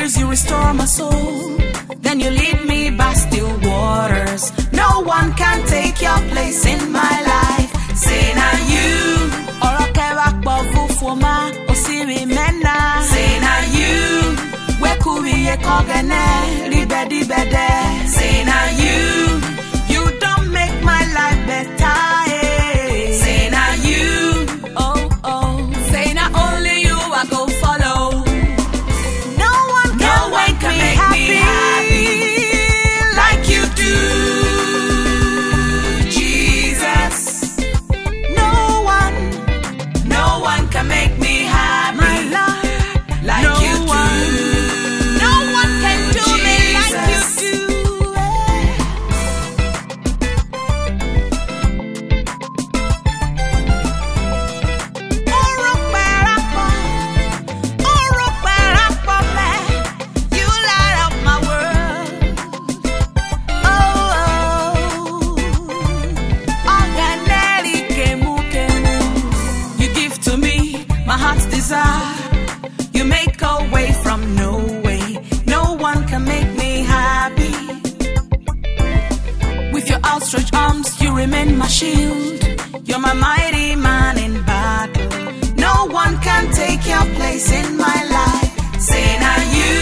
tears, you restore my soul. Then you lead me by still waters. No one can take your place in my life. Say now you. Ọ̀rọ̀ kẹwàá pọ̀ fúnfún ma, mẹ́na. Say now you. Wekubiye kogene, ribedibede. Say my heart's desire. You make a way from no way. No one can make me happy. With your outstretched arms, you remain my shield. You're my mighty man in battle. No one can take your place in my life. Say now you.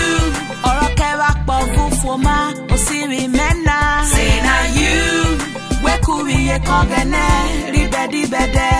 Ọ̀rọ̀ kẹwàá pọ̀ fúnfọ́mà, òsìrì mẹ́na. Say now you. Wẹ́kùrìyẹ kọ́gẹ́nẹ́, ríbẹ̀díbẹ̀dẹ́.